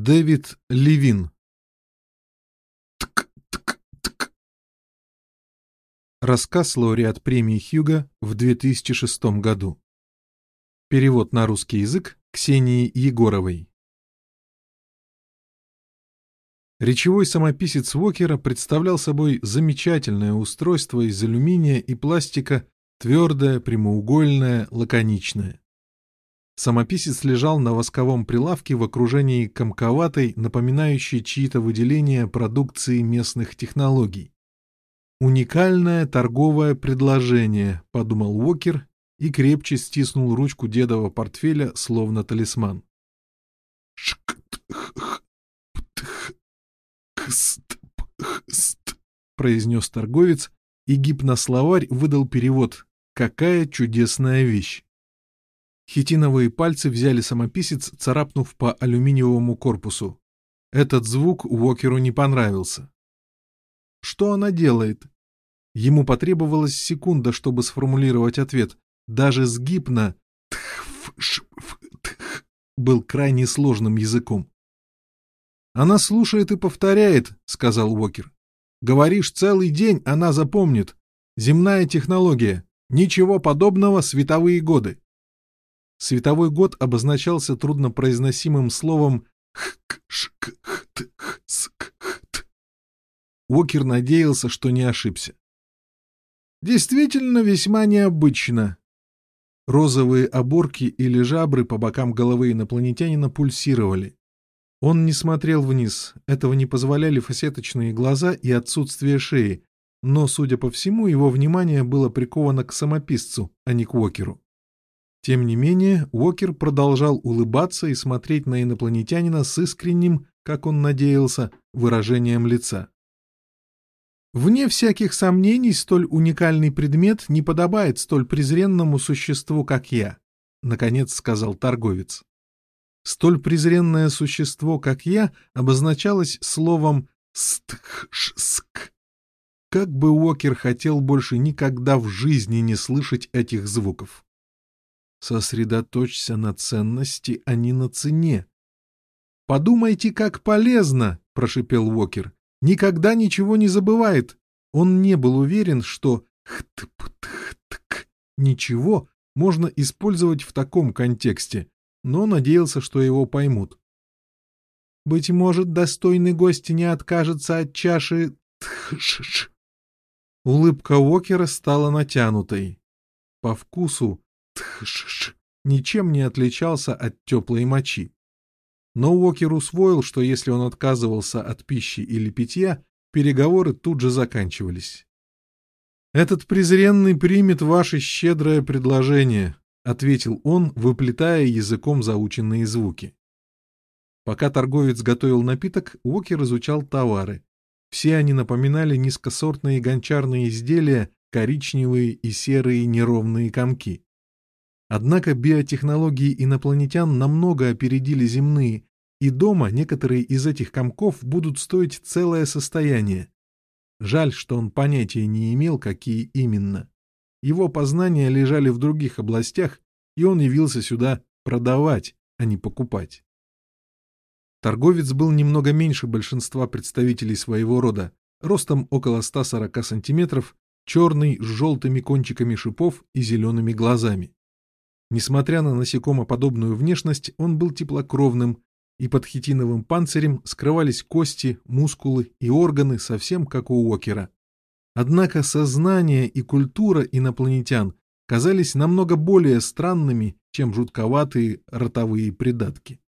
Дэвид Левин Рассказ лауреат премии Хьюга в 2006 году. Перевод на русский язык Ксении Егоровой. Речевой самописец Уокера представлял собой замечательное устройство из алюминия и пластика, твердое, прямоугольное, лаконичное. Самописец лежал на восковом прилавке в окружении комковатой, напоминающей чьи-то выделения продукции местных технологий. «Уникальное торговое предложение», — подумал Уокер и крепче стиснул ручку дедового портфеля, словно талисман. произнес торговец, и гипнословарь выдал перевод «Какая чудесная вещь!» Хитиновые пальцы взяли самописец, царапнув по алюминиевому корпусу. Этот звук Уокеру не понравился. Что она делает? Ему потребовалась секунда, чтобы сформулировать ответ. Даже сгиб на был крайне сложным языком. «Она слушает и повторяет», — сказал Уокер. «Говоришь целый день, она запомнит. Земная технология. Ничего подобного световые годы». Световой год обозначался труднопроизносимым словом Уокер надеялся, что не ошибся. Действительно весьма необычно. Розовые оборки или жабры по бокам головы инопланетянина пульсировали. Он не смотрел вниз, этого не позволяли фасеточные глаза и отсутствие шеи, но, судя по всему, его внимание было приковано к самописцу, а не к Уокеру. Тем не менее, Уокер продолжал улыбаться и смотреть на инопланетянина с искренним, как он надеялся, выражением лица. Вне всяких сомнений, столь уникальный предмет не подобает столь презренному существу, как я, — наконец сказал торговец. Столь презренное существо, как я, обозначалось словом «стхшск». Как бы Уокер хотел больше никогда в жизни не слышать этих звуков. Сосредоточься на ценности, а не на цене. «Подумайте, как полезно!» — прошипел Уокер. «Никогда ничего не забывает!» Он не был уверен, что «хтп-тхтк» «ничего» можно использовать в таком контексте, но надеялся, что его поймут. «Быть может, достойный гость не откажется от чаши тхшш». Улыбка Уокера стала натянутой. По вкусу тхшш ничем не отличался от теплой мочи. Но Уокер усвоил, что если он отказывался от пищи или питья, переговоры тут же заканчивались. «Этот презренный примет ваше щедрое предложение», — ответил он, выплетая языком заученные звуки. Пока торговец готовил напиток, Уокер изучал товары. Все они напоминали низкосортные гончарные изделия, коричневые и серые неровные комки. Однако биотехнологии инопланетян намного опередили земные, и дома некоторые из этих комков будут стоить целое состояние. Жаль, что он понятия не имел, какие именно. Его познания лежали в других областях, и он явился сюда продавать, а не покупать. Торговец был немного меньше большинства представителей своего рода, ростом около 140 сантиметров, черный, с желтыми кончиками шипов и зелеными глазами. Несмотря на насекомоподобную внешность, он был теплокровным, и под хитиновым панцирем скрывались кости, мускулы и органы, совсем как у Уокера. Однако сознание и культура инопланетян казались намного более странными, чем жутковатые ротовые придатки.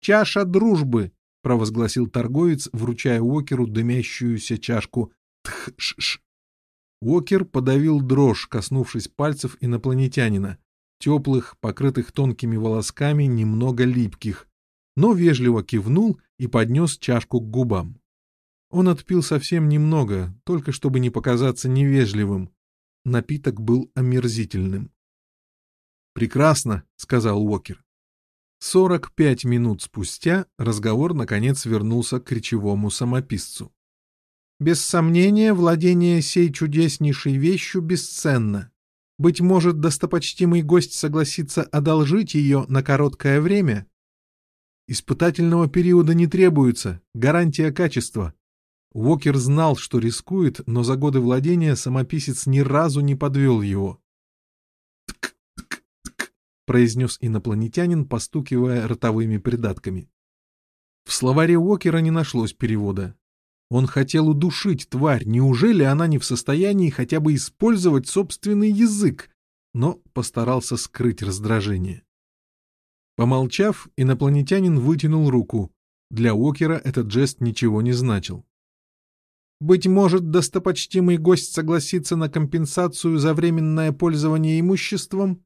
«Чаша дружбы!» — провозгласил торговец, вручая Уокеру дымящуюся чашку тхш Уокер подавил дрожь, коснувшись пальцев инопланетянина, теплых, покрытых тонкими волосками, немного липких, но вежливо кивнул и поднес чашку к губам. Он отпил совсем немного, только чтобы не показаться невежливым. Напиток был омерзительным. «Прекрасно», — сказал Уокер. Сорок пять минут спустя разговор наконец вернулся к речевому самописцу. «Без сомнения, владение сей чудеснейшей вещью бесценно. Быть может, достопочтимый гость согласится одолжить ее на короткое время?» Испытательного периода не требуется, гарантия качества. Уокер знал, что рискует, но за годы владения самописец ни разу не подвел его. «Тк-тк-тк», произнес инопланетянин, постукивая ротовыми придатками. В словаре Уокера не нашлось перевода. Он хотел удушить тварь, неужели она не в состоянии хотя бы использовать собственный язык, но постарался скрыть раздражение. Помолчав, инопланетянин вытянул руку. Для Уокера этот жест ничего не значил. «Быть может, достопочтимый гость согласится на компенсацию за временное пользование имуществом?»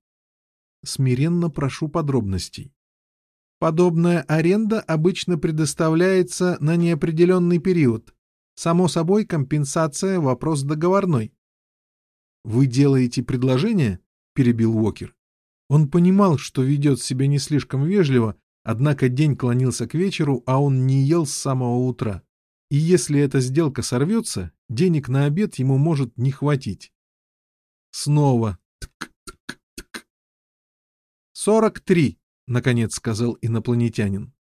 «Смиренно прошу подробностей». Подобная аренда обычно предоставляется на неопределенный период. Само собой, компенсация — вопрос договорной. «Вы делаете предложение?» — перебил Уокер. Он понимал, что ведет себя не слишком вежливо, однако день клонился к вечеру, а он не ел с самого утра. И если эта сделка сорвется, денег на обед ему может не хватить. Снова. «Сорок три», — наконец сказал инопланетянин.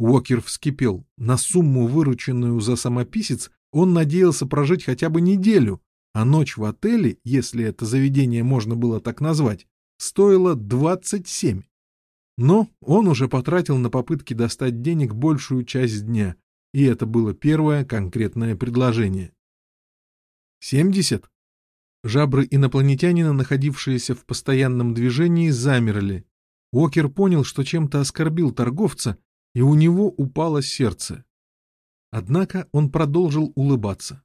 Уокер вскипел. На сумму, вырученную за самописец, он надеялся прожить хотя бы неделю, а ночь в отеле, если это заведение можно было так назвать, стоила 27. Но он уже потратил на попытки достать денег большую часть дня, и это было первое конкретное предложение. 70? Жабры инопланетянина, находившиеся в постоянном движении, замерли, Уокер понял, что чем-то оскорбил торговца, и у него упало сердце. Однако он продолжил улыбаться.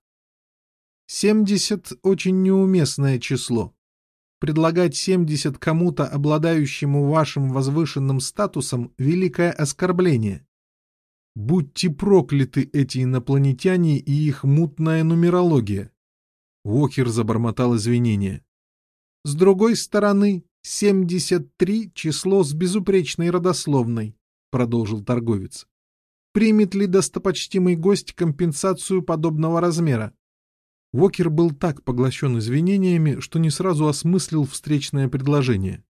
«Семьдесят — очень неуместное число. Предлагать семьдесят кому-то, обладающему вашим возвышенным статусом, — великое оскорбление. Будьте прокляты эти инопланетяне и их мутная нумерология!» Уокер забормотал извинения. «С другой стороны, «Семьдесят три — число с безупречной родословной», — продолжил торговец. «Примет ли достопочтимый гость компенсацию подобного размера?» Уокер был так поглощен извинениями, что не сразу осмыслил встречное предложение.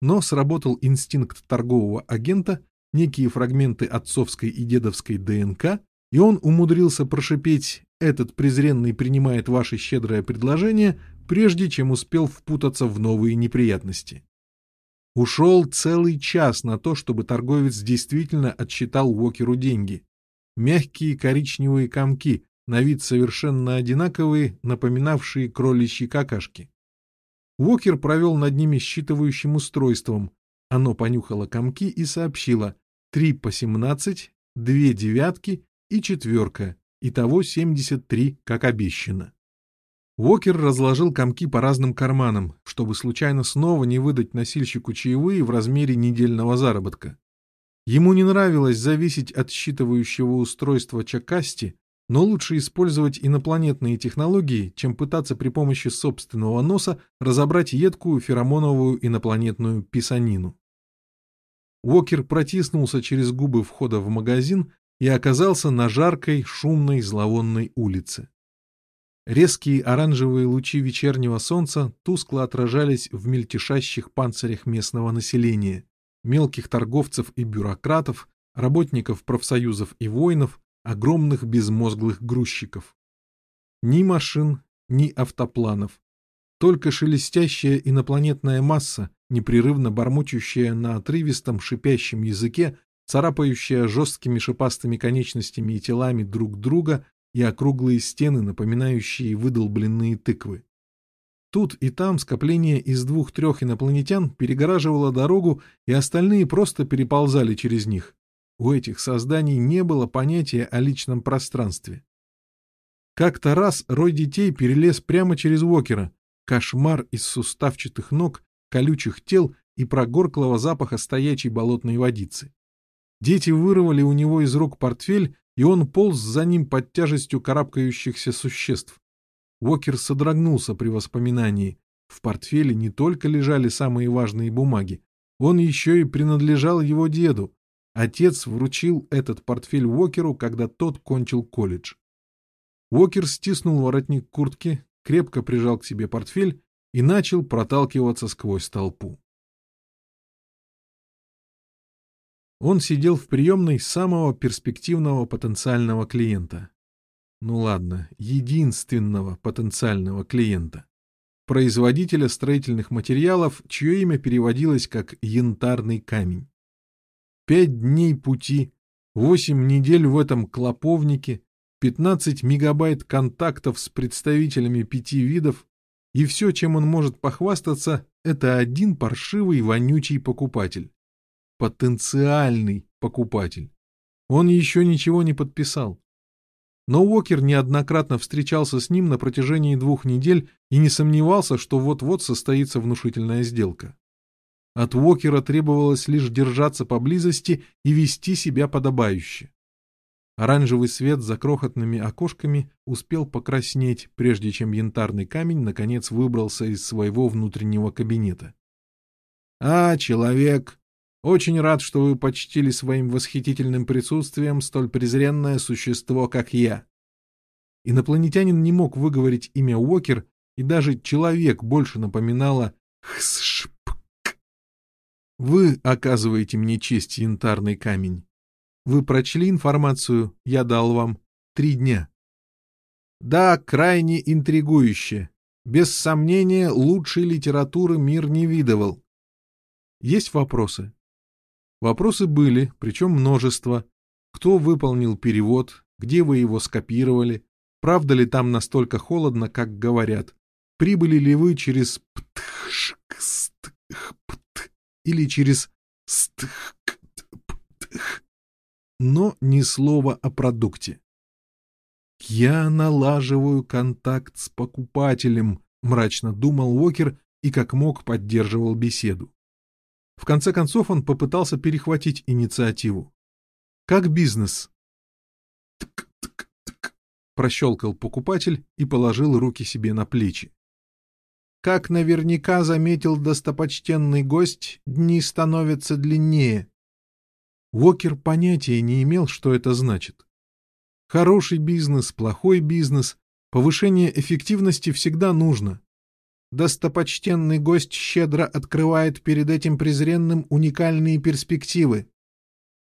Но сработал инстинкт торгового агента, некие фрагменты отцовской и дедовской ДНК, и он умудрился прошипеть «этот презренный принимает ваше щедрое предложение», прежде чем успел впутаться в новые неприятности. Ушел целый час на то, чтобы торговец действительно отсчитал Уокеру деньги. Мягкие коричневые комки, на вид совершенно одинаковые, напоминавшие кроличьи какашки. Уокер провел над ними считывающим устройством. Оно понюхало комки и сообщило три по семнадцать, две девятки и четверка, итого семьдесят три, как обещано. Уокер разложил комки по разным карманам, чтобы случайно снова не выдать носильщику чаевые в размере недельного заработка. Ему не нравилось зависеть от считывающего устройства Чакасти, но лучше использовать инопланетные технологии, чем пытаться при помощи собственного носа разобрать едкую феромоновую инопланетную писанину. Уокер протиснулся через губы входа в магазин и оказался на жаркой, шумной, зловонной улице. Резкие оранжевые лучи вечернего солнца тускло отражались в мельтешащих панцирях местного населения, мелких торговцев и бюрократов, работников профсоюзов и воинов, огромных безмозглых грузчиков. Ни машин, ни автопланов. Только шелестящая инопланетная масса, непрерывно бормочущая на отрывистом шипящем языке, царапающая жесткими шипастыми конечностями и телами друг друга и округлые стены, напоминающие выдолбленные тыквы. Тут и там скопление из двух-трех инопланетян перегораживало дорогу, и остальные просто переползали через них. У этих созданий не было понятия о личном пространстве. Как-то раз рой детей перелез прямо через Уокера, кошмар из суставчатых ног, колючих тел и прогорклого запаха стоячей болотной водицы. Дети вырвали у него из рук портфель и он полз за ним под тяжестью карабкающихся существ. Уокер содрогнулся при воспоминании. В портфеле не только лежали самые важные бумаги, он еще и принадлежал его деду. Отец вручил этот портфель Уокеру, когда тот кончил колледж. Уокер стиснул воротник куртки, крепко прижал к себе портфель и начал проталкиваться сквозь толпу. Он сидел в приемной самого перспективного потенциального клиента. Ну ладно, единственного потенциального клиента. Производителя строительных материалов, чье имя переводилось как «янтарный камень». Пять дней пути, восемь недель в этом клоповнике, 15 мегабайт контактов с представителями пяти видов, и все, чем он может похвастаться, это один паршивый вонючий покупатель. Потенциальный покупатель. Он еще ничего не подписал. Но Уокер неоднократно встречался с ним на протяжении двух недель и не сомневался, что вот-вот состоится внушительная сделка. От Уокера требовалось лишь держаться поблизости и вести себя подобающе. Оранжевый свет за крохотными окошками успел покраснеть, прежде чем янтарный камень наконец выбрался из своего внутреннего кабинета. — А, человек! Очень рад, что вы почтили своим восхитительным присутствием столь презренное существо, как я. Инопланетянин не мог выговорить имя Уокер, и даже человек больше напоминало «хсшпк». Вы оказываете мне честь, янтарный камень. Вы прочли информацию, я дал вам три дня. Да, крайне интригующе. Без сомнения, лучшей литературы мир не видывал. Есть вопросы? Вопросы были, причем множество. Кто выполнил перевод, где вы его скопировали, правда ли там настолько холодно, как говорят, прибыли ли вы через птхшкстхпт или через стхктптх но ни слова о продукте. «Я налаживаю контакт с покупателем», — мрачно думал Уокер и как мог поддерживал беседу. В конце концов он попытался перехватить инициативу. «Как бизнес?» «Тк-тк-тк», — прощелкал покупатель и положил руки себе на плечи. Как наверняка заметил достопочтенный гость, дни становятся длиннее. Уокер понятия не имел, что это значит. Хороший бизнес, плохой бизнес, повышение эффективности всегда нужно. Достопочтенный гость щедро открывает перед этим презренным уникальные перспективы.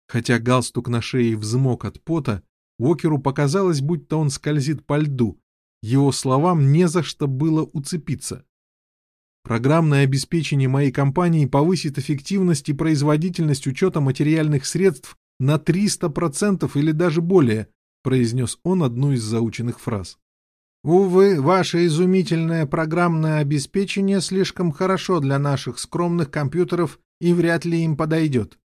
Хотя галстук на шее взмок от пота, Уокеру показалось, будто он скользит по льду. Его словам не за что было уцепиться. Программное обеспечение моей компании повысит эффективность и производительность учета материальных средств на 300% или даже более, произнес он одну из заученных фраз. Увы, ваше изумительное программное обеспечение слишком хорошо для наших скромных компьютеров и вряд ли им подойдет.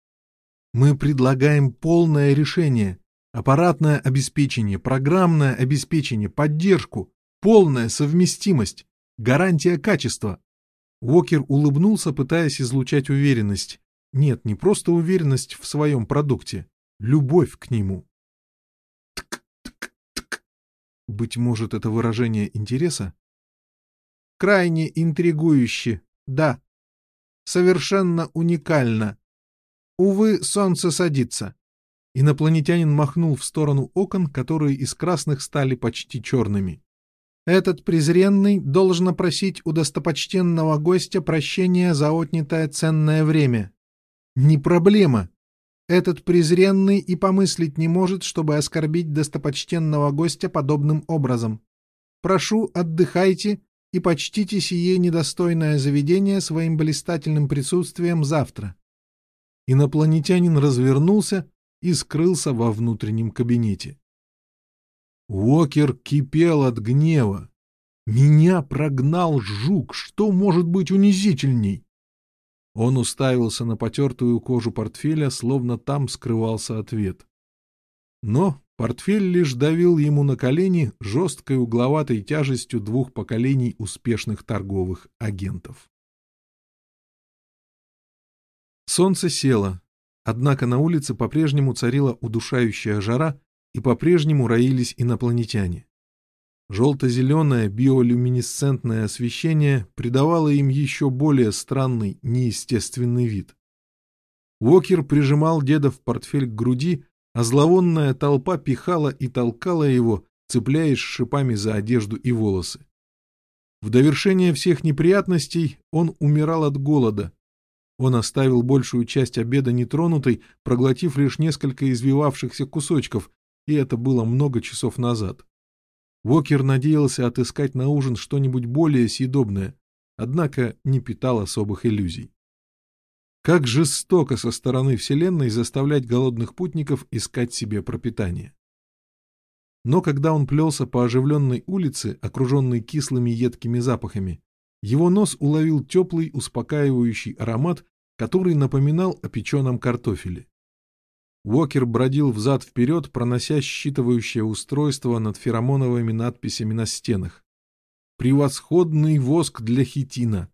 Мы предлагаем полное решение, аппаратное обеспечение, программное обеспечение, поддержку, полная совместимость, гарантия качества, Уокер улыбнулся, пытаясь излучать уверенность. Нет, не просто уверенность в своем продукте, любовь к нему. Тк-тк-тк. Быть может, это выражение интереса? Крайне интригующе, да. Совершенно уникально. Увы, солнце садится. Инопланетянин махнул в сторону окон, которые из красных стали почти черными. Этот презренный должен просить у достопочтенного гостя прощения за отнятое ценное время. Не проблема. Этот презренный и помыслить не может, чтобы оскорбить достопочтенного гостя подобным образом. Прошу, отдыхайте и почтите сие недостойное заведение своим блистательным присутствием завтра. Инопланетянин развернулся и скрылся во внутреннем кабинете. Уокер кипел от гнева. Меня прогнал жук, что может быть унизительней? Он уставился на потертую кожу портфеля, словно там скрывался ответ. Но портфель лишь давил ему на колени жесткой угловатой тяжестью двух поколений успешных торговых агентов. Солнце село, однако на улице по-прежнему царила удушающая жара, и по-прежнему роились инопланетяне. Желто-зеленое биолюминесцентное освещение придавало им еще более странный, неестественный вид. Уокер прижимал деда в портфель к груди, а зловонная толпа пихала и толкала его, цепляясь шипами за одежду и волосы. В довершение всех неприятностей он умирал от голода. Он оставил большую часть обеда нетронутой, проглотив лишь несколько извивавшихся кусочков, и это было много часов назад. Вокер надеялся отыскать на ужин что-нибудь более съедобное, однако не питал особых иллюзий. Как жестоко со стороны Вселенной заставлять голодных путников искать себе пропитание. Но когда он плелся по оживленной улице, окруженной кислыми едкими запахами, его нос уловил теплый, успокаивающий аромат, который напоминал о печеном картофеле. Уокер бродил взад-вперед, пронося считывающее устройство над феромоновыми надписями на стенах. «Превосходный воск для хитина»,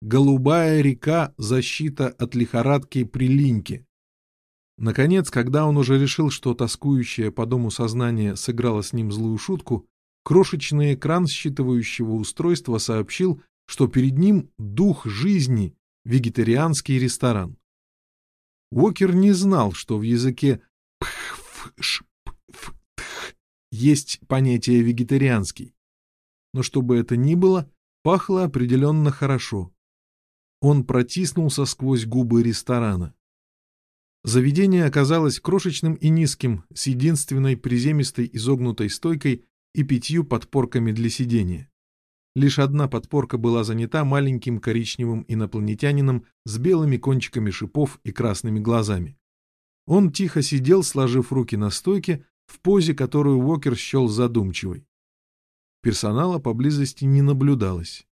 «Голубая река. Защита от лихорадки при линьке». Наконец, когда он уже решил, что тоскующее по дому сознание сыграло с ним злую шутку, крошечный экран считывающего устройства сообщил, что перед ним дух жизни, вегетарианский ресторан. Уокер не знал, что в языке есть понятие «вегетарианский». Но чтобы это ни было, пахло определенно хорошо. Он протиснулся сквозь губы ресторана. Заведение оказалось крошечным и низким, с единственной приземистой изогнутой стойкой и пятью подпорками для сидения. Лишь одна подпорка была занята маленьким коричневым инопланетянином с белыми кончиками шипов и красными глазами. Он тихо сидел, сложив руки на стойке, в позе, которую Уокер счел задумчивой. Персонала поблизости не наблюдалось.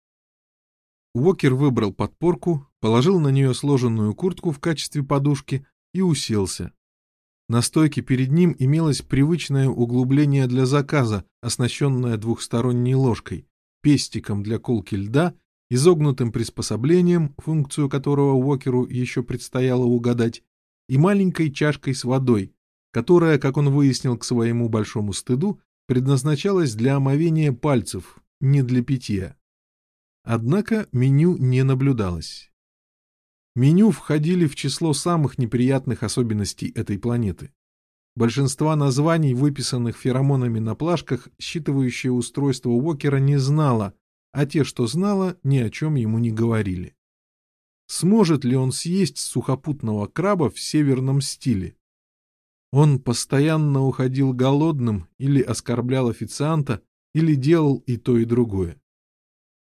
Уокер выбрал подпорку, положил на нее сложенную куртку в качестве подушки и уселся. На стойке перед ним имелось привычное углубление для заказа, оснащенное двухсторонней ложкой, пестиком для колки льда, изогнутым приспособлением, функцию которого Уокеру еще предстояло угадать, и маленькой чашкой с водой, которая, как он выяснил к своему большому стыду, предназначалась для омовения пальцев, не для питья. Однако меню не наблюдалось. Меню входили в число самых неприятных особенностей этой планеты. Большинства названий, выписанных феромонами на плашках, считывающее устройство Уокера не знало, а те, что знало, ни о чем ему не говорили. Сможет ли он съесть сухопутного краба в северном стиле? Он постоянно уходил голодным или оскорблял официанта, или делал и то, и другое.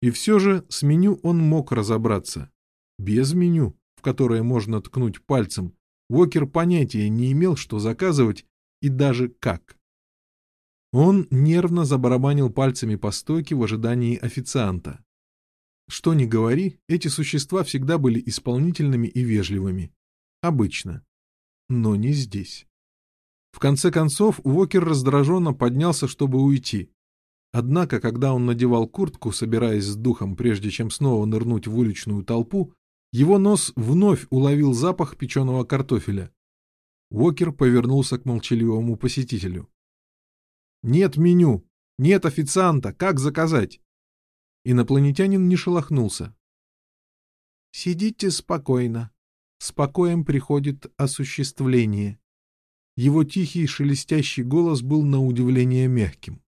И все же с меню он мог разобраться. Без меню, в которое можно ткнуть пальцем, Уокер понятия не имел, что заказывать и даже как. Он нервно забарабанил пальцами по стойке в ожидании официанта. Что ни говори, эти существа всегда были исполнительными и вежливыми. Обычно. Но не здесь. В конце концов, Уокер раздраженно поднялся, чтобы уйти. Однако, когда он надевал куртку, собираясь с духом, прежде чем снова нырнуть в уличную толпу, его нос вновь уловил запах печеного картофеля. Уокер повернулся к молчаливому посетителю. «Нет меню! Нет официанта! Как заказать?» Инопланетянин не шелохнулся. «Сидите спокойно. Спокоем приходит осуществление». Его тихий шелестящий голос был на удивление мягким.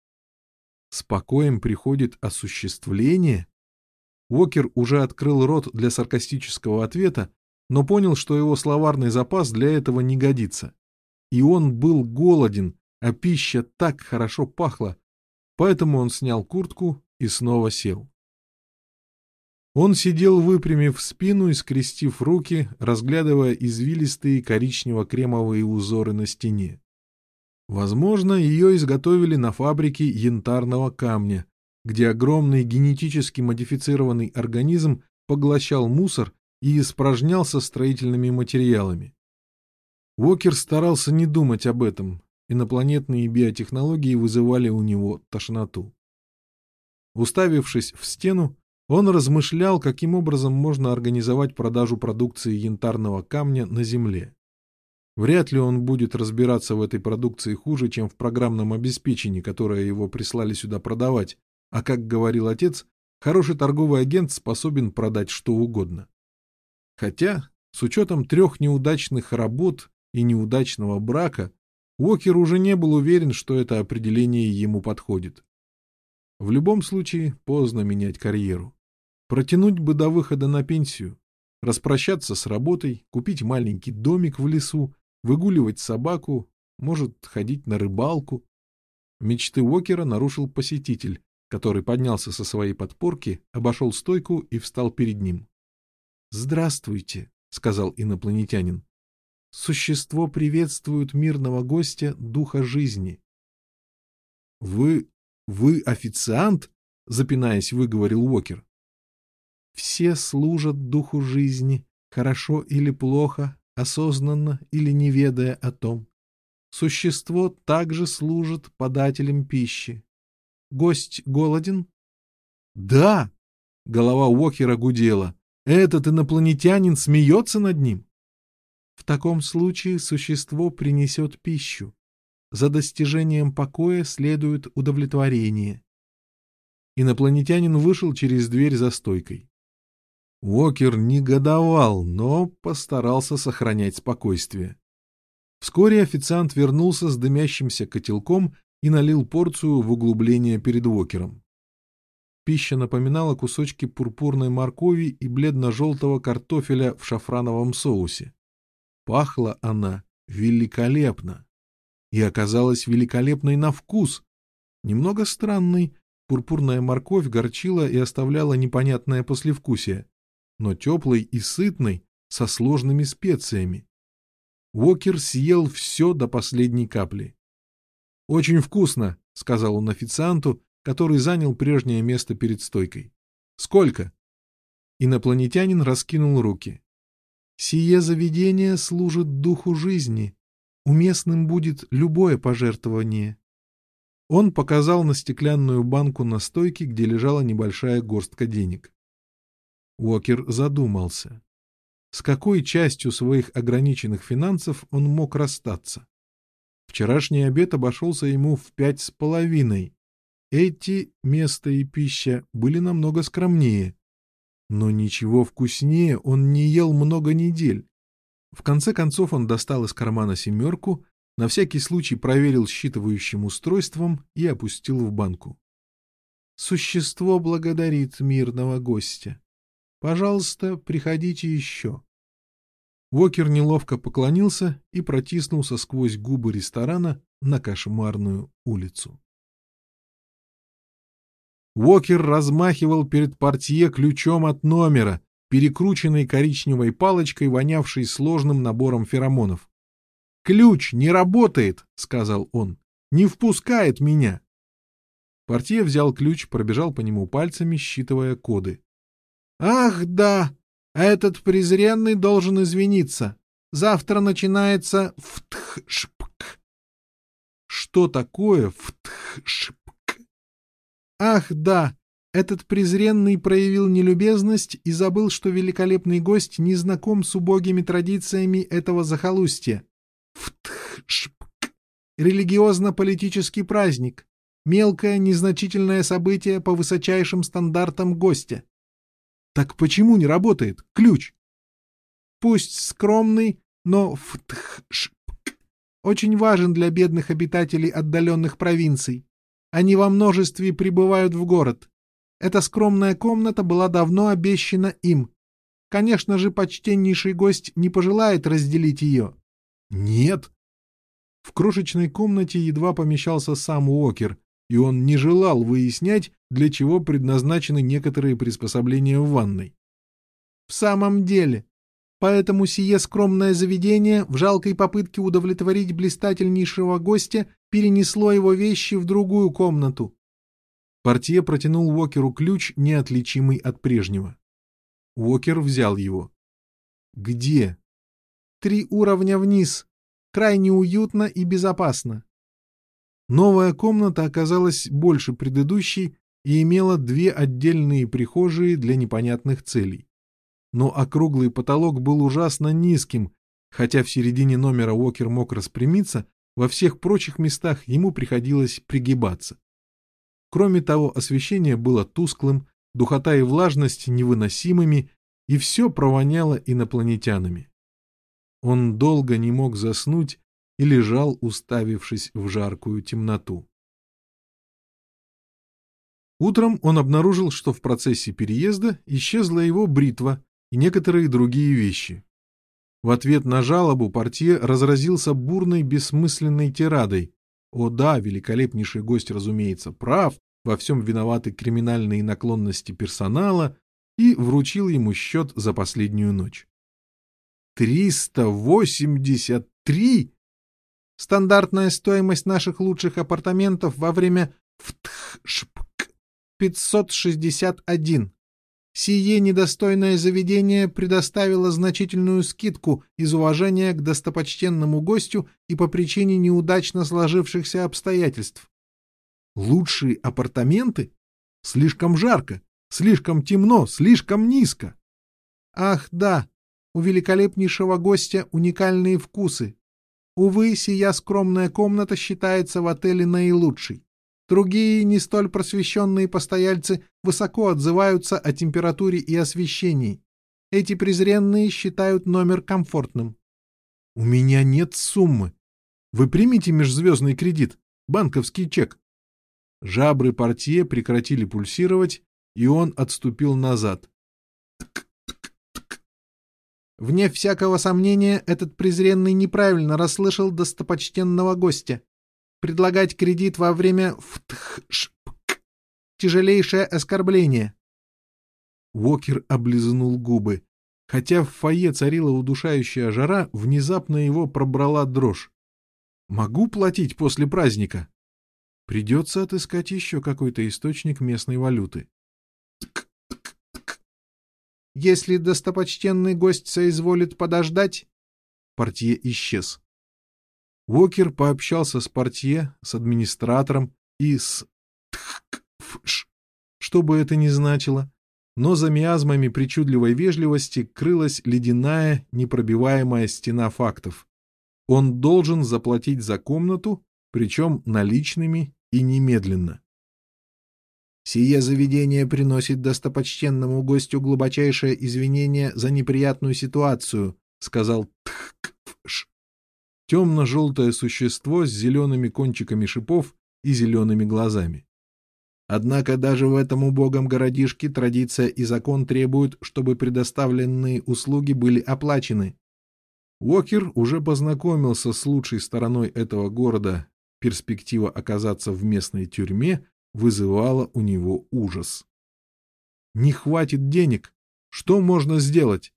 С покоем приходит осуществление? Уокер уже открыл рот для саркастического ответа, но понял, что его словарный запас для этого не годится. И он был голоден, а пища так хорошо пахла, поэтому он снял куртку и снова сел. Он сидел, выпрямив спину и скрестив руки, разглядывая извилистые коричнево-кремовые узоры на стене. Возможно, ее изготовили на фабрике янтарного камня, где огромный генетически модифицированный организм поглощал мусор и испражнялся строительными материалами. Уокер старался не думать об этом, инопланетные биотехнологии вызывали у него тошноту. Уставившись в стену, он размышлял, каким образом можно организовать продажу продукции янтарного камня на Земле. Вряд ли он будет разбираться в этой продукции хуже, чем в программном обеспечении, которое его прислали сюда продавать, а, как говорил отец, хороший торговый агент способен продать что угодно. Хотя, с учетом трех неудачных работ и неудачного брака, Уокер уже не был уверен, что это определение ему подходит. В любом случае, поздно менять карьеру. Протянуть бы до выхода на пенсию. распрощаться с работой, купить маленький домик в лесу, выгуливать собаку, может, ходить на рыбалку. Мечты Уокера нарушил посетитель, который поднялся со своей подпорки, обошел стойку и встал перед ним. «Здравствуйте», — сказал инопланетянин. «Существо приветствует мирного гостя духа жизни». «Вы... вы официант?» — запинаясь, выговорил Уокер. «Все служат духу жизни, хорошо или плохо, осознанно или не ведая о том. Существо также служит подателем пищи. Гость голоден? Да! Голова Уокера гудела. Этот инопланетянин смеется над ним. В таком случае существо принесет пищу. За достижением покоя следует удовлетворение. Инопланетянин вышел через дверь за стойкой. Уокер негодовал, но постарался сохранять спокойствие. Вскоре официант вернулся с дымящимся котелком и налил порцию в углубление перед Уокером. Пища напоминала кусочки пурпурной моркови и бледно-желтого картофеля в шафрановом соусе. Пахла она великолепно. И оказалась великолепной на вкус. Немного странной, пурпурная морковь горчила и оставляла непонятное послевкусие, но теплой и сытной, со сложными специями. Уокер съел все до последней капли. «Очень вкусно», — сказал он официанту, который занял прежнее место перед стойкой. «Сколько?» Инопланетянин раскинул руки. «Сие заведение служит духу жизни. Уместным будет любое пожертвование». Он показал на стеклянную банку на стойке, где лежала небольшая горстка денег. Уокер задумался с какой частью своих ограниченных финансов он мог расстаться. Вчерашний обед обошелся ему в пять с половиной. Эти место и пища были намного скромнее. Но ничего вкуснее он не ел много недель. В конце концов он достал из кармана семерку, на всякий случай проверил считывающим устройством и опустил в банку. Существо благодарит мирного гостя. Пожалуйста, приходите еще. Уокер неловко поклонился и протиснулся сквозь губы ресторана на кошмарную улицу. Уокер размахивал перед портье ключом от номера, перекрученной коричневой палочкой, вонявшей сложным набором феромонов. «Ключ не работает», — сказал он. «Не впускает меня». Портье взял ключ, пробежал по нему пальцами, считывая коды. Ах, да, этот презренный должен извиниться. Завтра начинается втхшпк. Что такое втхшпк? Ах, да, этот презренный проявил нелюбезность и забыл, что великолепный гость не знаком с убогими традициями этого захолустья. Втхшпк. Религиозно-политический праздник. Мелкое, незначительное событие по высочайшим стандартам гостя. Так почему не работает ключ? Пусть скромный, но втхшпк очень важен для бедных обитателей отдаленных провинций. Они во множестве прибывают в город. Эта скромная комната была давно обещана им. Конечно же, почтеннейший гость не пожелает разделить ее. Нет. В крошечной комнате едва помещался сам Уокер, и он не желал выяснять, для чего предназначены некоторые приспособления в ванной. В самом деле, поэтому сие скромное заведение в жалкой попытке удовлетворить блистательнейшего гостя перенесло его вещи в другую комнату. Портье протянул Уокеру ключ, неотличимый от прежнего. Уокер взял его. «Где?» «Три уровня вниз. Крайне уютно и безопасно. Новая комната оказалась больше предыдущей и имела две отдельные прихожие для непонятных целей. Но округлый потолок был ужасно низким, хотя в середине номера Уокер мог распрямиться, во всех прочих местах ему приходилось пригибаться. Кроме того, освещение было тусклым, духота и влажность невыносимыми, и все провоняло инопланетянами. Он долго не мог заснуть, и лежал, уставившись в жаркую темноту. Утром он обнаружил, что в процессе переезда исчезла его бритва, и некоторые другие вещи. В ответ на жалобу портье разразился бурной бессмысленной тирадой. О да, великолепнейший гость, разумеется, прав, во всем виноваты криминальные наклонности персонала, и вручил ему счет за последнюю ночь. «Триста восемьдесят три!» Стандартная стоимость наших лучших апартаментов во время ВТХШПК 561. Сие недостойное заведение предоставило значительную скидку из уважения к достопочтенному гостю и по причине неудачно сложившихся обстоятельств. Лучшие апартаменты? Слишком жарко, слишком темно, слишком низко. Ах, да, у великолепнейшего гостя уникальные вкусы. Увы, сия скромная комната считается в отеле наилучшей. Другие, не столь просвещенные постояльцы, высоко отзываются о температуре и освещении. Эти презренные считают номер комфортным. — У меня нет суммы. Вы примите межзвездный кредит, банковский чек. Жабры портье прекратили пульсировать, и он отступил назад. Вне всякого сомнения, этот презренный неправильно расслышал достопочтенного гостя предлагать кредит во время ФТХШПК. Тяжелейшее оскорбление. Уокер облизнул губы. Хотя в фойе царила удушающая жара, внезапно его пробрала дрожь. «Могу платить после праздника?» Придется отыскать еще какой-то источник местной валюты. Если достопочтенный гость соизволит подождать... Портье исчез. Уокер пообщался с портье, с администратором и с ТХКФШ, что бы это ни значило, но за миазмами причудливой вежливости крылась ледяная, непробиваемая стена фактов. Он должен заплатить за комнату, причем наличными и немедленно. Сие заведение приносит достопочтенному гостю глубочайшее извинение за неприятную ситуацию, сказал Тхкфш темно-желтое существо с зелеными кончиками шипов и зелеными глазами. Однако даже в этом убогом городишке традиция и закон требуют, чтобы предоставленные услуги были оплачены. Уокер уже познакомился с лучшей стороной этого города. Перспектива оказаться в местной тюрьме вызывала у него ужас. Не хватит денег. Что можно сделать?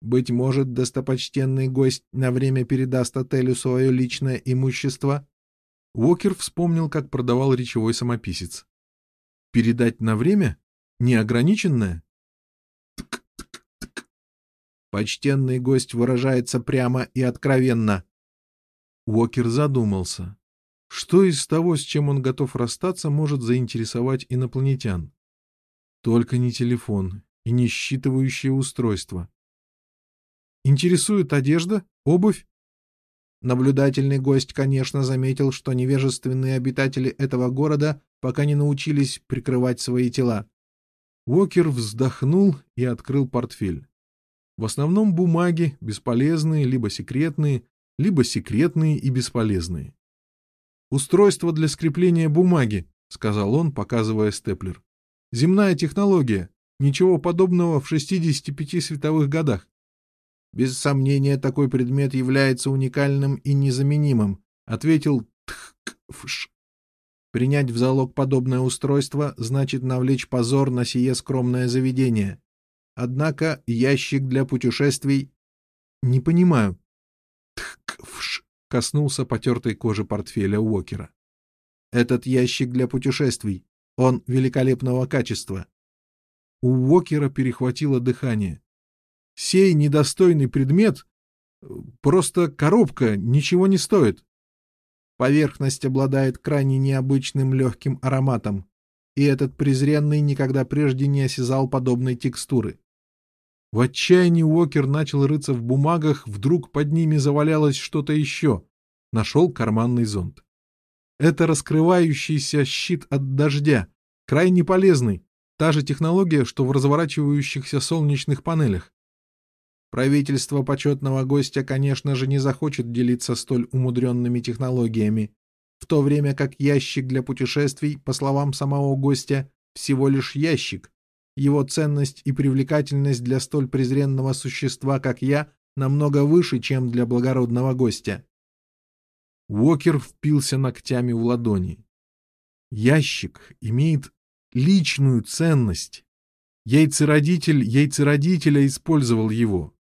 Быть может, достопочтенный гость на время передаст отелю свое личное имущество? Уокер вспомнил, как продавал речевой самописец. Передать на время? Неограниченное? Почтенный гость выражается прямо и откровенно. Уокер задумался. Что из того, с чем он готов расстаться, может заинтересовать инопланетян? Только не телефон и не считывающее устройство. Интересует одежда, обувь? Наблюдательный гость, конечно, заметил, что невежественные обитатели этого города пока не научились прикрывать свои тела. Уокер вздохнул и открыл портфель. В основном бумаги, бесполезные, либо секретные, либо секретные и бесполезные. «Устройство для скрепления бумаги», — сказал он, показывая степлер. «Земная технология. Ничего подобного в 65 световых годах. Без сомнения, такой предмет является уникальным и незаменимым, ответил Тхкфш. Принять в залог подобное устройство значит навлечь позор на сие скромное заведение. Однако ящик для путешествий... Не понимаю. Тхкфш коснулся потертой кожи портфеля Уокера. Этот ящик для путешествий. Он великолепного качества. У Уокера перехватило дыхание сей недостойный предмет просто коробка ничего не стоит. Поверхность обладает крайне необычным легким ароматом, и этот презренный никогда прежде не осязал подобной текстуры. В отчаянии Уокер начал рыться в бумагах, вдруг под ними завалялось что-то еще. Нашел карманный зонт. Это раскрывающийся щит от дождя, крайне полезный, та же технология, что в разворачивающихся солнечных панелях. Правительство почетного гостя, конечно же, не захочет делиться столь умудренными технологиями, в то время как ящик для путешествий, по словам самого гостя, всего лишь ящик, Его ценность и привлекательность для столь презренного существа, как я, намного выше, чем для благородного гостя. Уокер впился ногтями в ладони. Ящик имеет личную ценность. Яйцеродитель яйцеродителя использовал его.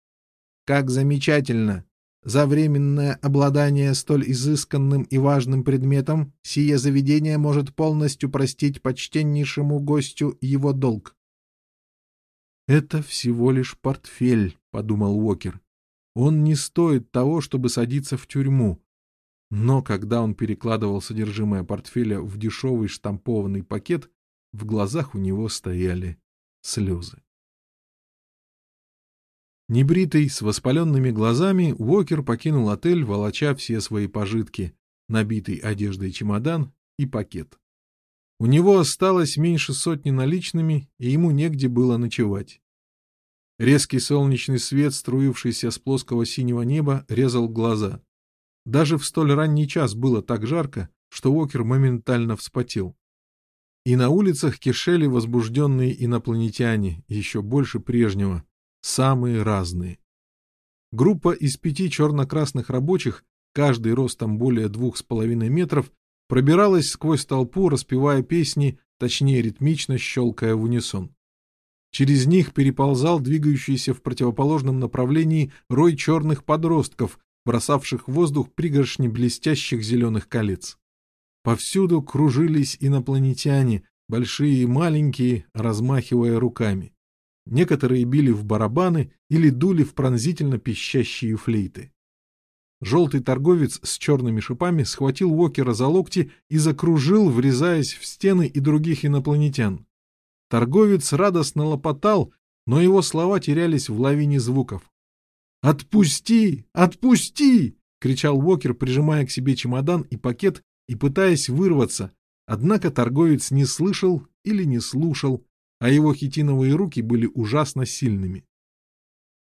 Как замечательно! За временное обладание столь изысканным и важным предметом сие заведение может полностью простить почтеннейшему гостю его долг. «Это всего лишь портфель», — подумал Уокер. «Он не стоит того, чтобы садиться в тюрьму». Но когда он перекладывал содержимое портфеля в дешевый штампованный пакет, в глазах у него стояли слезы. Небритый, с воспаленными глазами, Уокер покинул отель, волоча все свои пожитки, набитый одеждой чемодан и пакет. У него осталось меньше сотни наличными, и ему негде было ночевать. Резкий солнечный свет, струившийся с плоского синего неба, резал глаза. Даже в столь ранний час было так жарко, что Уокер моментально вспотел. И на улицах кишели возбужденные инопланетяне, еще больше прежнего, самые разные. Группа из пяти черно-красных рабочих, каждый ростом более двух с половиной метров, пробиралась сквозь толпу, распевая песни, точнее ритмично щелкая в унисон. Через них переползал двигающийся в противоположном направлении рой черных подростков, бросавших в воздух пригоршни блестящих зеленых колец. Повсюду кружились инопланетяне, большие и маленькие, размахивая руками. Некоторые били в барабаны или дули в пронзительно пищащие флейты. Желтый торговец с черными шипами схватил Уокера за локти и закружил, врезаясь в стены и других инопланетян. Торговец радостно лопотал, но его слова терялись в лавине звуков. «Отпусти! Отпусти!» — кричал Уокер, прижимая к себе чемодан и пакет и пытаясь вырваться, однако торговец не слышал или не слушал, а его хитиновые руки были ужасно сильными.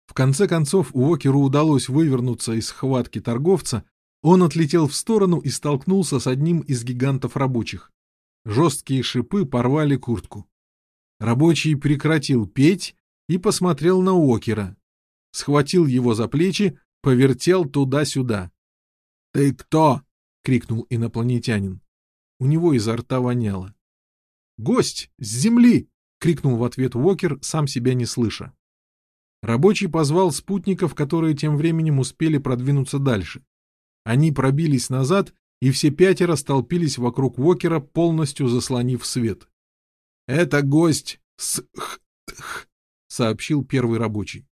В конце концов Уокеру удалось вывернуться из схватки торговца, он отлетел в сторону и столкнулся с одним из гигантов рабочих. Жесткие шипы порвали куртку. Рабочий прекратил петь и посмотрел на Уокера. Схватил его за плечи, повертел туда-сюда. — Ты кто? крикнул инопланетянин. У него изо рта воняло. «Гость! С земли!» — крикнул в ответ Уокер, сам себя не слыша. Рабочий позвал спутников, которые тем временем успели продвинуться дальше. Они пробились назад, и все пятеро столпились вокруг Уокера, полностью заслонив свет. «Это гость с х, х сообщил первый рабочий.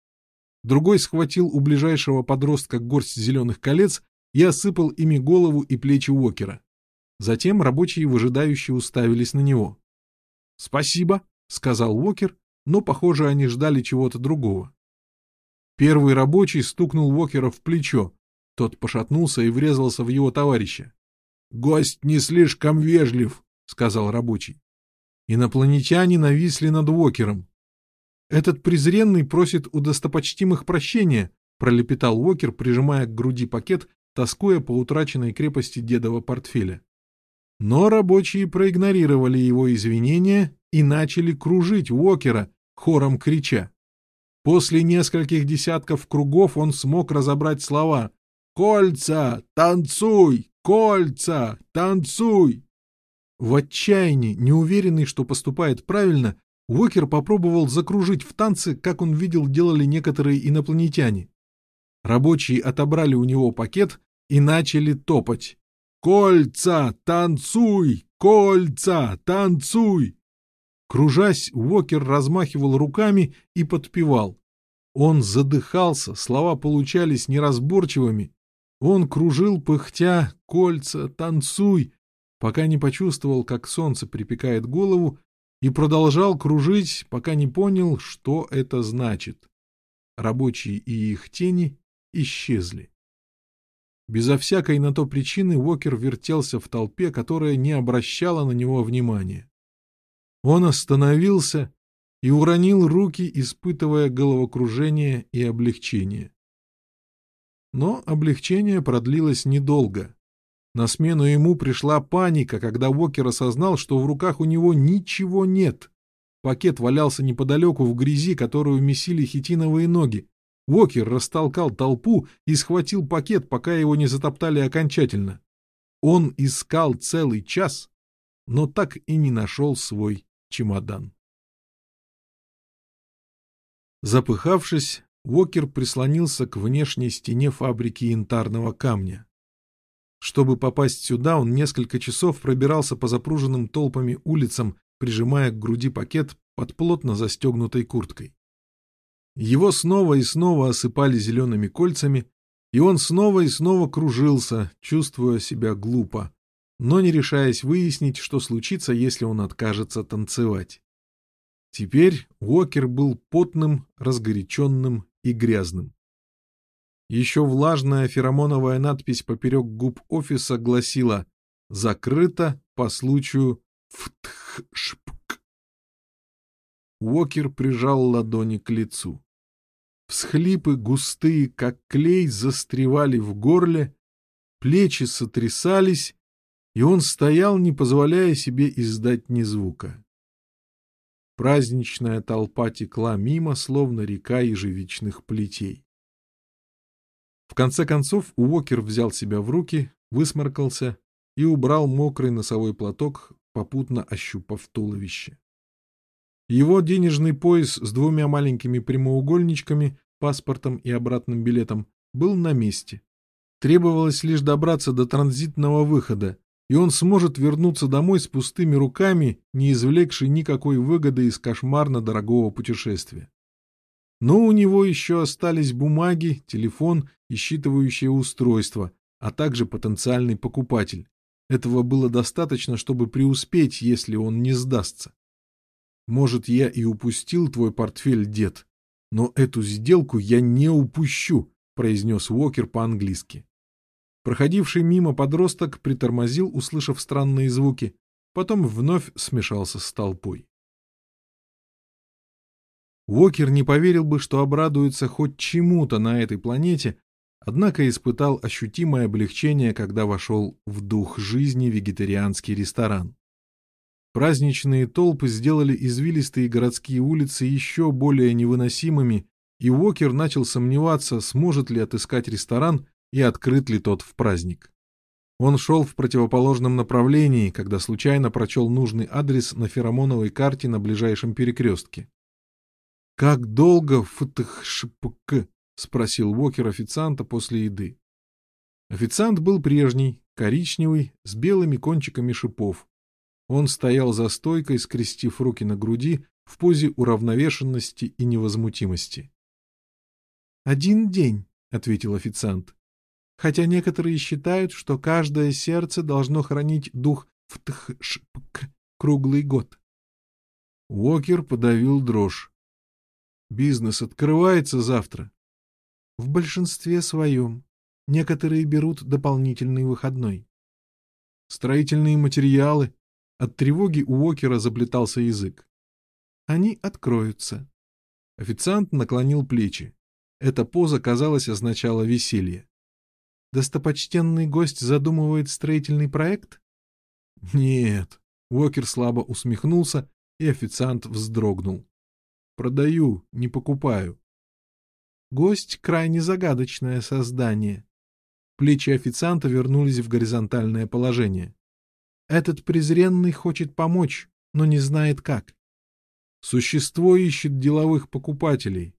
Другой схватил у ближайшего подростка горсть зеленых колец и осыпал ими голову и плечи Уокера. Затем рабочие выжидающие уставились на него. «Спасибо», — сказал Уокер, но, похоже, они ждали чего-то другого. Первый рабочий стукнул Уокера в плечо. Тот пошатнулся и врезался в его товарища. «Гость не слишком вежлив», — сказал рабочий. Инопланетяне нависли над Уокером. «Этот презренный просит у достопочтимых прощения», — пролепетал Уокер, прижимая к груди пакет тоскуя по утраченной крепости дедова портфеля. Но рабочие проигнорировали его извинения и начали кружить Уокера, хором крича. После нескольких десятков кругов он смог разобрать слова «Кольца! Танцуй! Кольца! Танцуй!» В отчаянии, неуверенный, что поступает правильно, Уокер попробовал закружить в танце, как он видел делали некоторые инопланетяне. Рабочие отобрали у него пакет и начали топать. «Кольца! Танцуй! Кольца! Танцуй!» Кружась, Уокер размахивал руками и подпевал. Он задыхался, слова получались неразборчивыми. Он кружил, пыхтя, кольца, танцуй, пока не почувствовал, как солнце припекает голову, и продолжал кружить, пока не понял, что это значит. Рабочие и их тени исчезли. Безо всякой на то причины Уокер вертелся в толпе, которая не обращала на него внимания. Он остановился и уронил руки, испытывая головокружение и облегчение. Но облегчение продлилось недолго. На смену ему пришла паника, когда Уокер осознал, что в руках у него ничего нет. Пакет валялся неподалеку в грязи, которую месили хитиновые ноги. Уокер растолкал толпу и схватил пакет, пока его не затоптали окончательно. Он искал целый час, но так и не нашел свой чемодан. Запыхавшись, Уокер прислонился к внешней стене фабрики янтарного камня. Чтобы попасть сюда, он несколько часов пробирался по запруженным толпами улицам, прижимая к груди пакет под плотно застегнутой курткой. Его снова и снова осыпали зелеными кольцами, и он снова и снова кружился, чувствуя себя глупо, но не решаясь выяснить, что случится, если он откажется танцевать. Теперь Уокер был потным, разгоряченным и грязным. Еще влажная феромоновая надпись поперек губ офиса гласила «Закрыто по случаю ФТХШПК». Уокер прижал ладони к лицу. Всхлипы густые, как клей, застревали в горле, плечи сотрясались, и он стоял, не позволяя себе издать ни звука. Праздничная толпа текла мимо, словно река ежевичных плетей. В конце концов Уокер взял себя в руки, высморкался и убрал мокрый носовой платок, попутно ощупав туловище. Его денежный пояс с двумя маленькими прямоугольничками, паспортом и обратным билетом был на месте. Требовалось лишь добраться до транзитного выхода, и он сможет вернуться домой с пустыми руками, не извлекший никакой выгоды из кошмарно дорогого путешествия. Но у него еще остались бумаги, телефон и считывающее устройство, а также потенциальный покупатель. Этого было достаточно, чтобы преуспеть, если он не сдастся. Может, я и упустил твой портфель, дед, но эту сделку я не упущу, произнес Уокер по-английски. Проходивший мимо подросток притормозил, услышав странные звуки, потом вновь смешался с толпой. Уокер не поверил бы, что обрадуется хоть чему-то на этой планете, однако испытал ощутимое облегчение, когда вошел в дух жизни вегетарианский ресторан. Праздничные толпы сделали извилистые городские улицы еще более невыносимыми, и Уокер начал сомневаться, сможет ли отыскать ресторан, и открыт ли тот в праздник. Он шел в противоположном направлении, когда случайно прочел нужный адрес на феромоновой карте на ближайшем перекрестке. «Как долго ФТХШПК?» — спросил Уокер официанта после еды. Официант был прежний, коричневый, с белыми кончиками шипов. Он стоял за стойкой, скрестив руки на груди, в позе уравновешенности и невозмутимости. «Один день», — ответил официант хотя некоторые считают, что каждое сердце должно хранить дух ВТХШПК круглый год. Уокер подавил дрожь. Бизнес открывается завтра. В большинстве своем. Некоторые берут дополнительный выходной. Строительные материалы. От тревоги у Уокера заплетался язык. Они откроются. Официант наклонил плечи. Эта поза, казалось, означала веселье. Достопочтенный гость задумывает строительный проект? Нет. Уокер слабо усмехнулся, и официант вздрогнул. Продаю, не покупаю. Гость — крайне загадочное создание. Плечи официанта вернулись в горизонтальное положение. Этот презренный хочет помочь, но не знает как. Существо ищет деловых покупателей.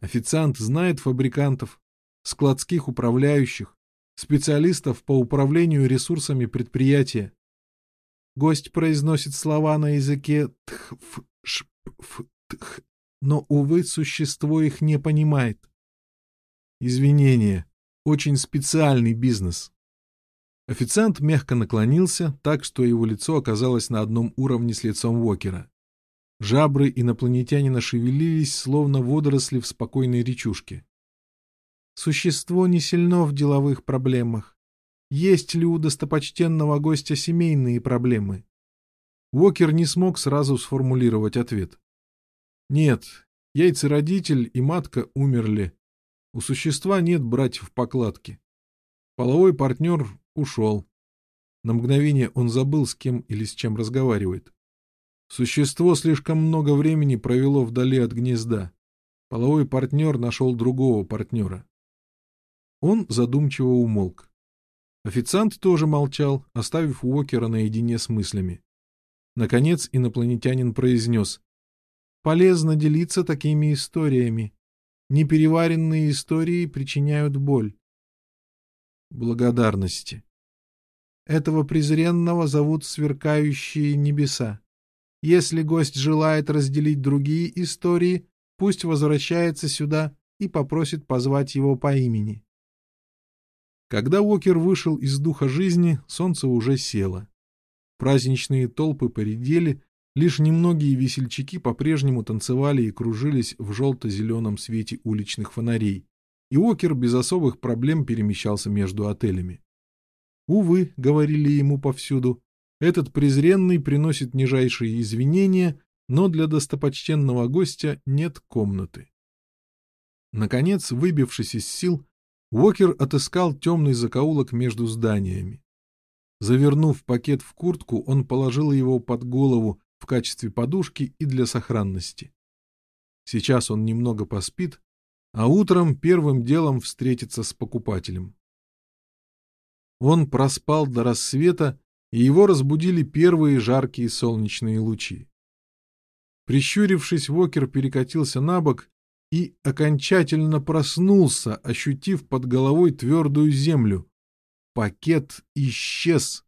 Официант знает фабрикантов, складских управляющих, специалистов по управлению ресурсами предприятия. Гость произносит слова на языке тх, ш, ф, тх, но, увы, существо их не понимает. Извинения. Очень специальный бизнес. Официант мягко наклонился, так что его лицо оказалось на одном уровне с лицом Уокера. Жабры инопланетянина шевелились, словно водоросли в спокойной речушке. Существо не сильно в деловых проблемах. Есть ли у достопочтенного гостя семейные проблемы? Уокер не смог сразу сформулировать ответ. Нет, яйцеродитель и матка умерли. У существа нет братьев покладки. Половой партнер ушел. На мгновение он забыл, с кем или с чем разговаривает. Существо слишком много времени провело вдали от гнезда. Половой партнер нашел другого партнера. Он задумчиво умолк. Официант тоже молчал, оставив Уокера наедине с мыслями. Наконец инопланетянин произнес. «Полезно делиться такими историями. Непереваренные истории причиняют боль». Благодарности. Этого презренного зовут сверкающие небеса. Если гость желает разделить другие истории, пусть возвращается сюда и попросит позвать его по имени. Когда Уокер вышел из духа жизни, солнце уже село. Праздничные толпы поредели, лишь немногие весельчаки по-прежнему танцевали и кружились в желто-зеленом свете уличных фонарей, и Уокер без особых проблем перемещался между отелями. Увы, говорили ему повсюду, этот презренный приносит нижайшие извинения, но для достопочтенного гостя нет комнаты. Наконец, выбившись из сил, Уокер отыскал темный закоулок между зданиями. Завернув пакет в куртку, он положил его под голову в качестве подушки и для сохранности. Сейчас он немного поспит, а утром первым делом встретится с покупателем. Он проспал до рассвета, и его разбудили первые жаркие солнечные лучи. Прищурившись, Вокер перекатился на бок и окончательно проснулся, ощутив под головой твердую землю. Пакет исчез.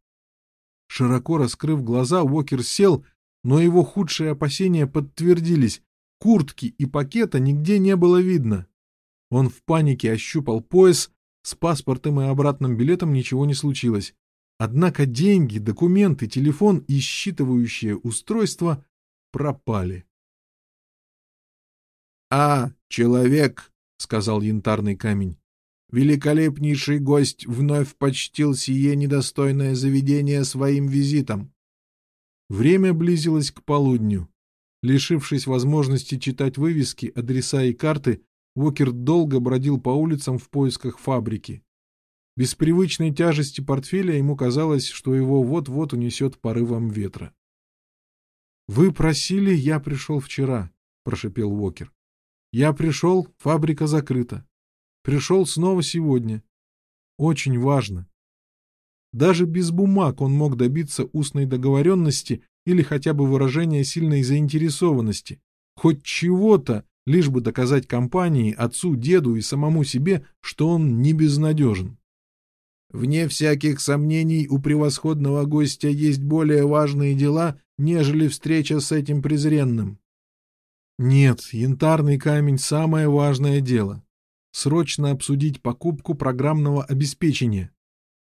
Широко раскрыв глаза, Уокер сел, но его худшие опасения подтвердились. Куртки и пакета нигде не было видно. Он в панике ощупал пояс, с паспортом и обратным билетом ничего не случилось. Однако деньги, документы, телефон и считывающее устройство пропали. «А, человек!» — сказал янтарный камень. «Великолепнейший гость вновь почтил сие недостойное заведение своим визитом». Время близилось к полудню. Лишившись возможности читать вывески, адреса и карты, Уокер долго бродил по улицам в поисках фабрики. Без привычной тяжести портфеля ему казалось, что его вот-вот унесет порывом ветра. «Вы просили, я пришел вчера», — прошепел Уокер. «Я пришел, фабрика закрыта. Пришел снова сегодня. Очень важно». Даже без бумаг он мог добиться устной договоренности или хотя бы выражения сильной заинтересованности, хоть чего-то, лишь бы доказать компании, отцу, деду и самому себе, что он не безнадежен. Вне всяких сомнений у превосходного гостя есть более важные дела, нежели встреча с этим презренным. Нет, янтарный камень — самое важное дело. Срочно обсудить покупку программного обеспечения.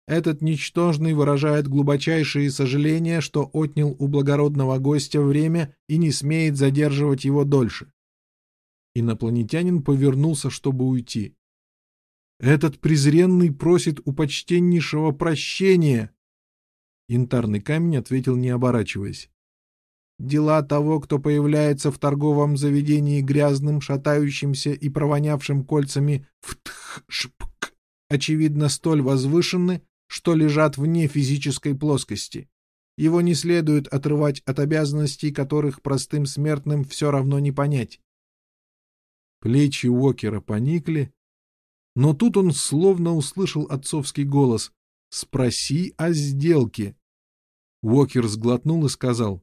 Этот ничтожный выражает глубочайшие сожаления, что отнял у благородного гостя время и не смеет задерживать его дольше. Инопланетянин повернулся, чтобы уйти. «Этот презренный просит у почтеннейшего прощения!» Янтарный камень ответил, не оборачиваясь. «Дела того, кто появляется в торговом заведении грязным, шатающимся и провонявшим кольцами втх-шпк, очевидно, столь возвышены, что лежат вне физической плоскости. Его не следует отрывать от обязанностей, которых простым смертным все равно не понять. Плечи Уокера поникли, но тут он словно услышал отцовский голос «Спроси о сделке». Уокер сглотнул и сказал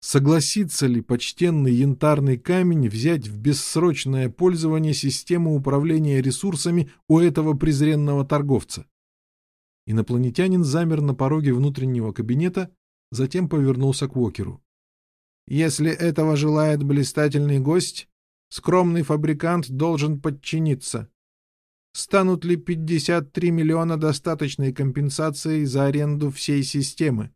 «Согласится ли почтенный янтарный камень взять в бессрочное пользование систему управления ресурсами у этого презренного торговца?» Инопланетянин замер на пороге внутреннего кабинета, затем повернулся к Уокеру. «Если этого желает блистательный гость, Скромный фабрикант должен подчиниться. Станут ли 53 миллиона достаточной компенсацией за аренду всей системы?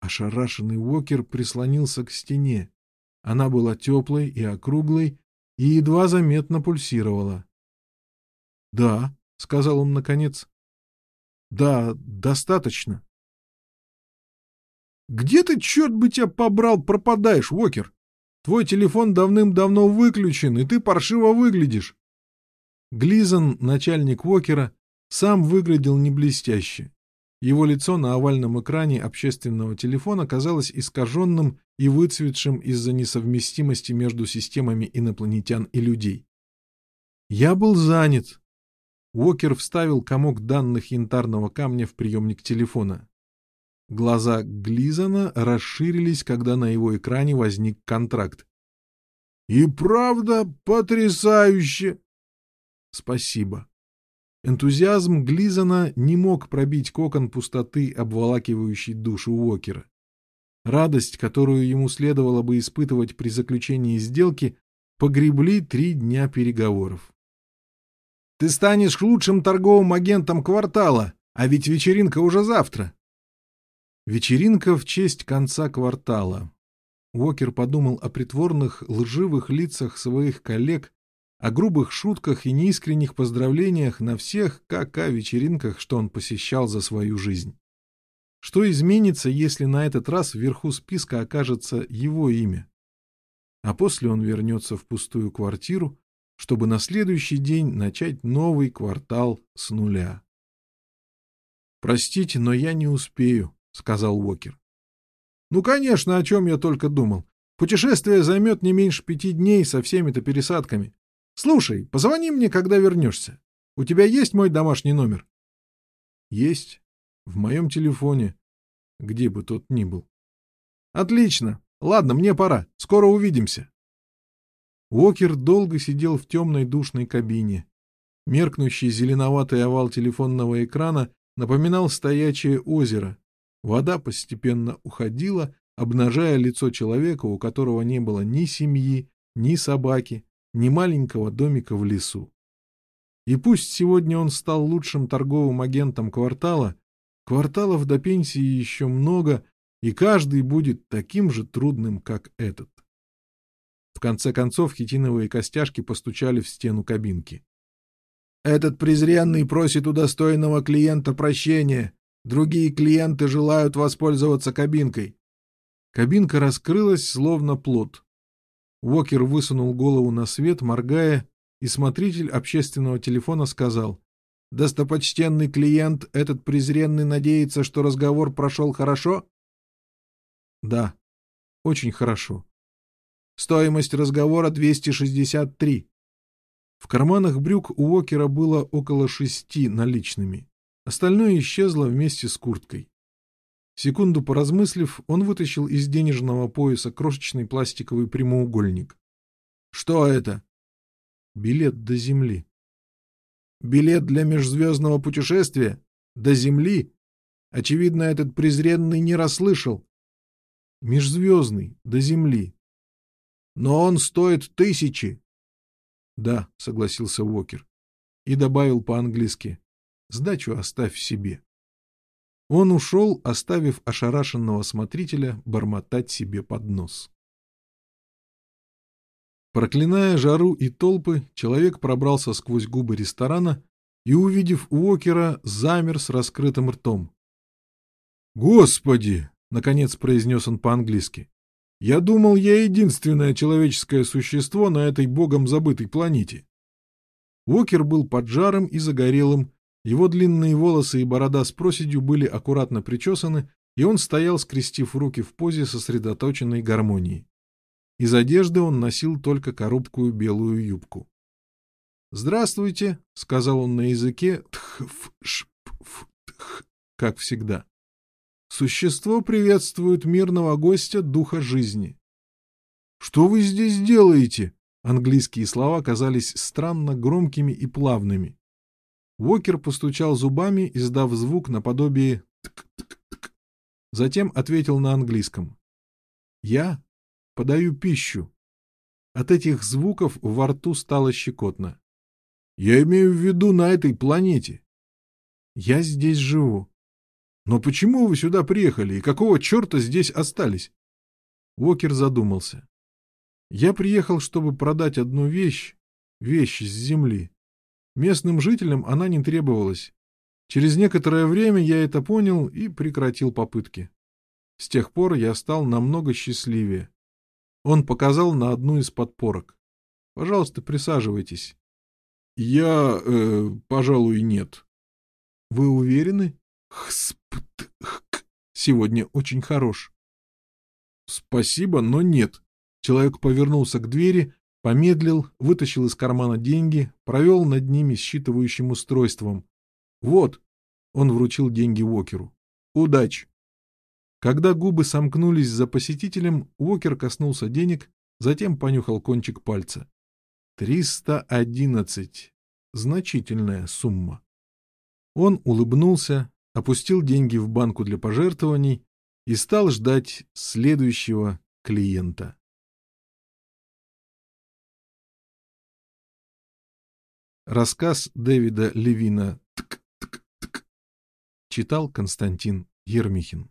Ошарашенный Уокер прислонился к стене. Она была теплой и округлой, и едва заметно пульсировала. — Да, — сказал он наконец. — Да, достаточно. — Где ты, черт бы тебя побрал, пропадаешь, Уокер? Твой телефон давным-давно выключен, и ты паршиво выглядишь. Глизон, начальник Уокера, сам выглядел не блестяще. Его лицо на овальном экране общественного телефона казалось искаженным и выцветшим из-за несовместимости между системами инопланетян и людей. «Я был занят». Уокер вставил комок данных янтарного камня в приемник телефона. Глаза Глизана расширились, когда на его экране возник контракт. «И правда потрясающе!» «Спасибо». Энтузиазм Глизана не мог пробить кокон пустоты, обволакивающей душу Уокера. Радость, которую ему следовало бы испытывать при заключении сделки, погребли три дня переговоров. «Ты станешь лучшим торговым агентом квартала, а ведь вечеринка уже завтра». Вечеринка в честь конца квартала. Уокер подумал о притворных, лживых лицах своих коллег, о грубых шутках и неискренних поздравлениях на всех КК-вечеринках, что он посещал за свою жизнь. Что изменится, если на этот раз вверху списка окажется его имя? А после он вернется в пустую квартиру, чтобы на следующий день начать новый квартал с нуля. «Простите, но я не успею», — сказал Уокер. «Ну, конечно, о чем я только думал. Путешествие займет не меньше пяти дней со всеми-то пересадками. Слушай, позвони мне, когда вернешься. У тебя есть мой домашний номер? Есть. В моем телефоне. Где бы тот ни был. Отлично. Ладно, мне пора. Скоро увидимся. Уокер долго сидел в темной душной кабине. Меркнущий зеленоватый овал телефонного экрана напоминал стоячее озеро. Вода постепенно уходила, обнажая лицо человека, у которого не было ни семьи, ни собаки, ни маленького домика в лесу. И пусть сегодня он стал лучшим торговым агентом квартала, кварталов до пенсии еще много, и каждый будет таким же трудным, как этот. В конце концов хитиновые костяшки постучали в стену кабинки. «Этот презренный просит у достойного клиента прощения. Другие клиенты желают воспользоваться кабинкой». Кабинка раскрылась, словно плод. Уокер высунул голову на свет, моргая, и смотритель общественного телефона сказал, «Достопочтенный клиент, этот презренный надеется, что разговор прошел хорошо?» «Да, очень хорошо. Стоимость разговора 263». В карманах брюк у Уокера было около шести наличными. Остальное исчезло вместе с курткой. Секунду поразмыслив, он вытащил из денежного пояса крошечный пластиковый прямоугольник. «Что это?» «Билет до Земли». «Билет для межзвездного путешествия? До Земли?» Очевидно, этот презренный не расслышал. «Межзвездный, до Земли». «Но он стоит тысячи». «Да», — согласился Уокер. И добавил по-английски. «Сдачу оставь себе». Он ушел, оставив ошарашенного смотрителя бормотать себе под нос. Проклиная жару и толпы, человек пробрался сквозь губы ресторана и, увидев Уокера, замер с раскрытым ртом. «Господи!» — наконец произнес он по-английски. «Я думал, я единственное человеческое существо на этой богом забытой планете». Уокер был поджарым и загорелым, его длинные волосы и борода с проседью были аккуратно причесаны, и он стоял, скрестив руки в позе сосредоточенной гармонии. Из одежды он носил только коробкую белую юбку. «Здравствуйте», — сказал он на языке тх, как всегда. «Существо приветствует мирного гостя духа жизни». «Что вы здесь делаете?» Английские слова казались странно громкими и плавными. Уокер постучал зубами, издав звук наподобие «тк-тк-тк». Затем ответил на английском. «Я подаю пищу». От этих звуков во рту стало щекотно. «Я имею в виду на этой планете». «Я здесь живу». «Но почему вы сюда приехали и какого черта здесь остались?» Уокер задумался. «Я приехал, чтобы продать одну вещь, вещь с земли. Местным жителям она не требовалась. Через некоторое время я это понял и прекратил попытки. С тех пор я стал намного счастливее. Он показал на одну из подпорок. Пожалуйста, присаживайтесь. Я, э, пожалуй, нет. Вы уверены? Хсп, сегодня очень хорош». «Спасибо, но нет». Человек повернулся к двери, помедлил, вытащил из кармана деньги, провел над ними считывающим устройством. «Вот», — он вручил деньги Уокеру. «Удачи!» Когда губы сомкнулись за посетителем, Уокер коснулся денег, затем понюхал кончик пальца. «Триста одиннадцать. Значительная сумма». Он улыбнулся, опустил деньги в банку для пожертвований и стал ждать следующего клиента. Рассказ Дэвида Левина «Тк-тк-тк» читал Константин Ермихин.